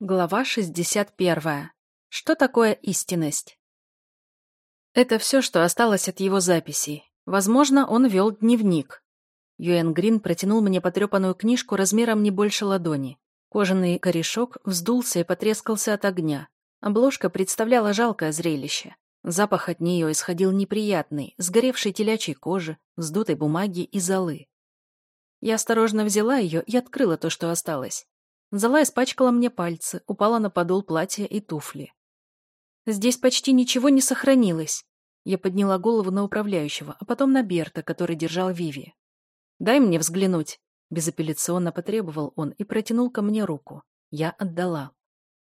Глава 61. Что такое истинность? Это все, что осталось от его записей. Возможно, он вел дневник. Юэн Грин протянул мне потрепанную книжку размером не больше ладони. Кожаный корешок вздулся и потрескался от огня. Обложка представляла жалкое зрелище. Запах от нее исходил неприятный, сгоревшей телячьей кожи, вздутой бумаги и золы. Я осторожно взяла ее и открыла то, что осталось. Зала испачкала мне пальцы, упала на подол платья и туфли. Здесь почти ничего не сохранилось. Я подняла голову на управляющего, а потом на Берта, который держал Виви. «Дай мне взглянуть», — безапелляционно потребовал он и протянул ко мне руку. Я отдала.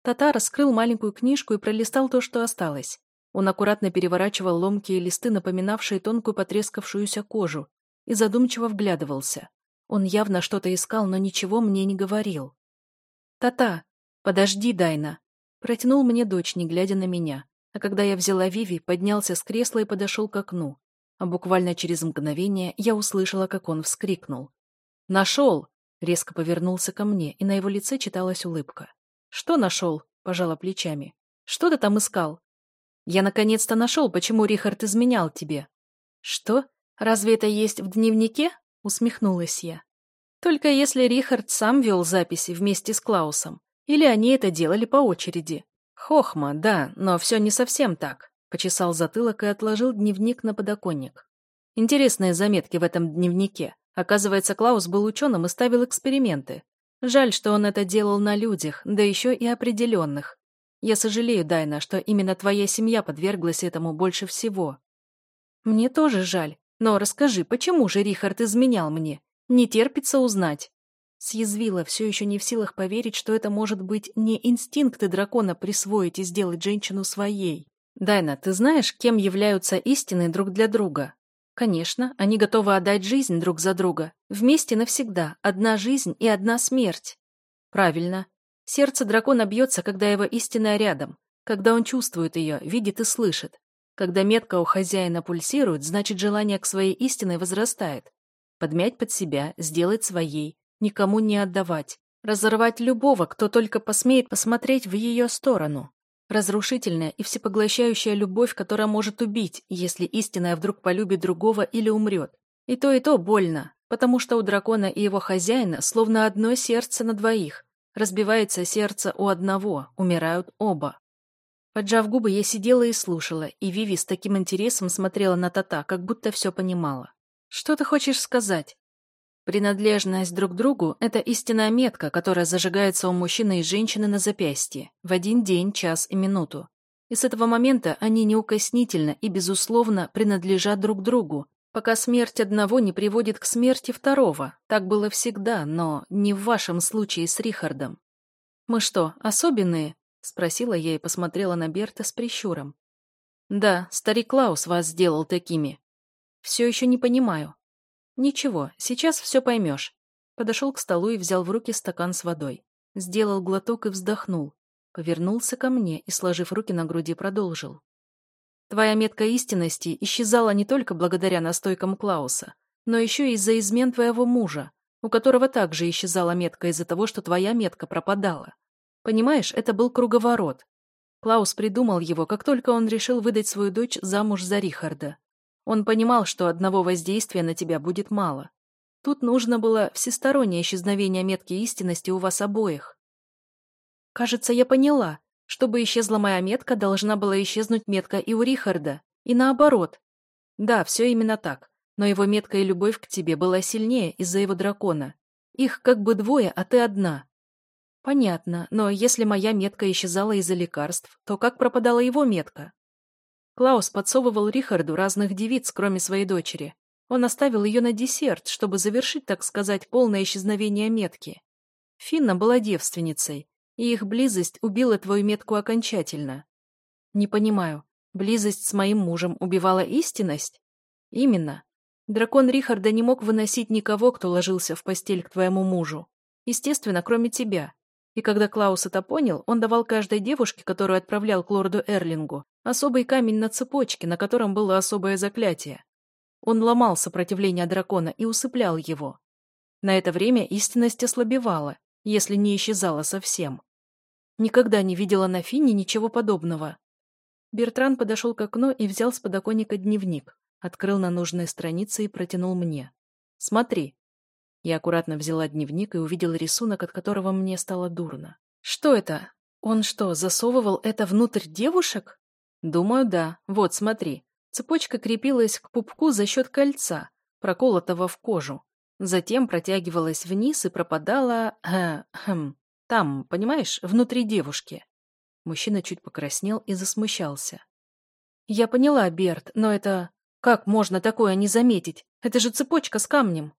Тата раскрыл маленькую книжку и пролистал то, что осталось. Он аккуратно переворачивал ломкие листы, напоминавшие тонкую потрескавшуюся кожу, и задумчиво вглядывался. Он явно что-то искал, но ничего мне не говорил. «Та-та! Подожди, Дайна!» Протянул мне дочь, не глядя на меня. А когда я взяла Виви, поднялся с кресла и подошел к окну. А буквально через мгновение я услышала, как он вскрикнул. «Нашел!» Резко повернулся ко мне, и на его лице читалась улыбка. «Что нашел?» – пожала плечами. «Что ты там искал?» «Я наконец-то нашел, почему Рихард изменял тебе». «Что? Разве это есть в дневнике?» – усмехнулась я. Только если Рихард сам вел записи вместе с Клаусом, или они это делали по очереди. Хохма, да, но все не совсем так. Почесал затылок и отложил дневник на подоконник. Интересные заметки в этом дневнике. Оказывается, Клаус был ученым и ставил эксперименты. Жаль, что он это делал на людях, да еще и определенных. Я сожалею, Дайна, что именно твоя семья подверглась этому больше всего. Мне тоже жаль, но расскажи, почему же Рихард изменял мне? Не терпится узнать. Съязвила, все еще не в силах поверить, что это может быть не инстинкты дракона присвоить и сделать женщину своей. Дайна, ты знаешь, кем являются истины друг для друга? Конечно, они готовы отдать жизнь друг за друга. Вместе навсегда. Одна жизнь и одна смерть. Правильно. Сердце дракона бьется, когда его истина рядом. Когда он чувствует ее, видит и слышит. Когда метка у хозяина пульсирует, значит желание к своей истине возрастает подмять под себя, сделать своей, никому не отдавать, разорвать любого, кто только посмеет посмотреть в ее сторону. Разрушительная и всепоглощающая любовь, которая может убить, если истинная вдруг полюбит другого или умрет. И то, и то больно, потому что у дракона и его хозяина словно одно сердце на двоих. Разбивается сердце у одного, умирают оба. Поджав губы, я сидела и слушала, и Виви с таким интересом смотрела на Тата, как будто все понимала. Что ты хочешь сказать? Принадлежность друг другу – это истинная метка, которая зажигается у мужчины и женщины на запястье в один день, час и минуту. И с этого момента они неукоснительно и, безусловно, принадлежат друг другу, пока смерть одного не приводит к смерти второго. Так было всегда, но не в вашем случае с Рихардом. «Мы что, особенные?» – спросила я и посмотрела на Берта с прищуром. «Да, старик Клаус вас сделал такими. Все еще не понимаю. Ничего, сейчас все поймешь. Подошел к столу и взял в руки стакан с водой. Сделал глоток и вздохнул. Повернулся ко мне и, сложив руки на груди, продолжил. Твоя метка истинности исчезала не только благодаря настойкам Клауса, но еще и из-за измен твоего мужа, у которого также исчезала метка из-за того, что твоя метка пропадала. Понимаешь, это был круговорот. Клаус придумал его, как только он решил выдать свою дочь замуж за Рихарда. Он понимал, что одного воздействия на тебя будет мало. Тут нужно было всестороннее исчезновение метки истинности у вас обоих. Кажется, я поняла. Чтобы исчезла моя метка, должна была исчезнуть метка и у Рихарда. И наоборот. Да, все именно так. Но его метка и любовь к тебе была сильнее из-за его дракона. Их как бы двое, а ты одна. Понятно, но если моя метка исчезала из-за лекарств, то как пропадала его метка? Клаус подсовывал Рихарду разных девиц, кроме своей дочери. Он оставил ее на десерт, чтобы завершить, так сказать, полное исчезновение метки. Финна была девственницей, и их близость убила твою метку окончательно. Не понимаю, близость с моим мужем убивала истинность? Именно. Дракон Рихарда не мог выносить никого, кто ложился в постель к твоему мужу. Естественно, кроме тебя. И когда Клаус это понял, он давал каждой девушке, которую отправлял к лорду Эрлингу, особый камень на цепочке, на котором было особое заклятие. Он ломал сопротивление дракона и усыплял его. На это время истинность ослабевала, если не исчезала совсем. Никогда не видела на Фине ничего подобного. Бертран подошел к окну и взял с подоконника дневник, открыл на нужные страницы и протянул мне. «Смотри». Я аккуратно взяла дневник и увидела рисунок, от которого мне стало дурно. «Что это? Он что, засовывал это внутрь девушек?» «Думаю, да. Вот, смотри. Цепочка крепилась к пупку за счет кольца, проколотого в кожу. Затем протягивалась вниз и пропадала... Э, хм, там, понимаешь, внутри девушки. Мужчина чуть покраснел и засмущался. «Я поняла, Берт, но это... Как можно такое не заметить? Это же цепочка с камнем!»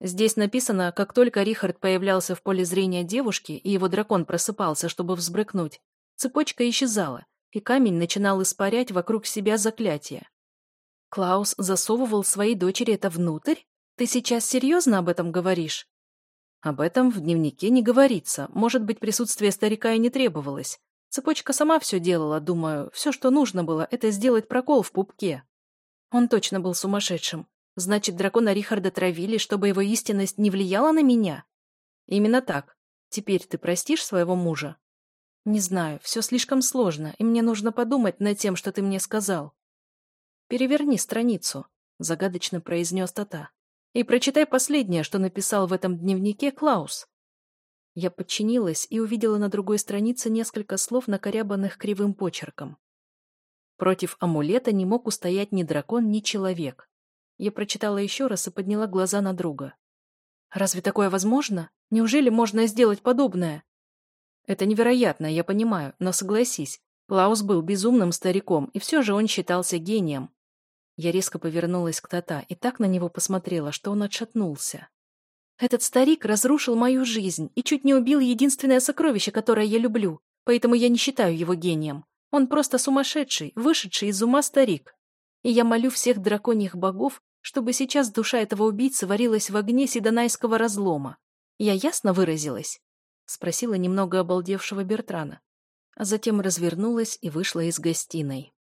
Здесь написано, как только Рихард появлялся в поле зрения девушки, и его дракон просыпался, чтобы взбрыкнуть, цепочка исчезала, и камень начинал испарять вокруг себя заклятие. Клаус засовывал своей дочери это внутрь? Ты сейчас серьезно об этом говоришь? Об этом в дневнике не говорится. Может быть, присутствие старика и не требовалось. Цепочка сама все делала, думаю. Все, что нужно было, это сделать прокол в пупке. Он точно был сумасшедшим. Значит, дракона Рихарда травили, чтобы его истинность не влияла на меня? Именно так. Теперь ты простишь своего мужа? Не знаю, все слишком сложно, и мне нужно подумать над тем, что ты мне сказал. Переверни страницу, загадочно произнес Тата. И прочитай последнее, что написал в этом дневнике Клаус. Я подчинилась и увидела на другой странице несколько слов, накорябанных кривым почерком. Против амулета не мог устоять ни дракон, ни человек. Я прочитала еще раз и подняла глаза на друга. «Разве такое возможно? Неужели можно сделать подобное?» «Это невероятно, я понимаю, но согласись, Клаус был безумным стариком, и все же он считался гением. Я резко повернулась к Тата и так на него посмотрела, что он отшатнулся. Этот старик разрушил мою жизнь и чуть не убил единственное сокровище, которое я люблю, поэтому я не считаю его гением. Он просто сумасшедший, вышедший из ума старик. И я молю всех драконьих богов, чтобы сейчас душа этого убийцы варилась в огне седонайского разлома. Я ясно выразилась?» — спросила немного обалдевшего Бертрана. А затем развернулась и вышла из гостиной.